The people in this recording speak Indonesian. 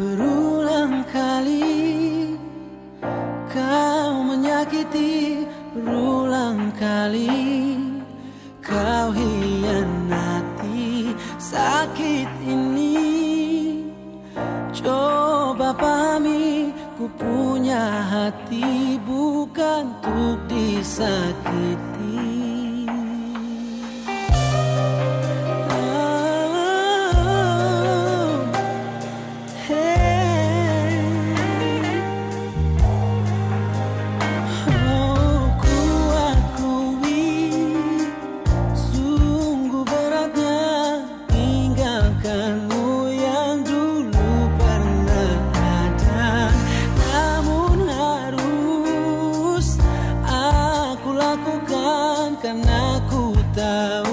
Berulang kali kau menyakiti Berulang kali Pahami Ku punya hati bukan untuk disakiti down.